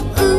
Oh.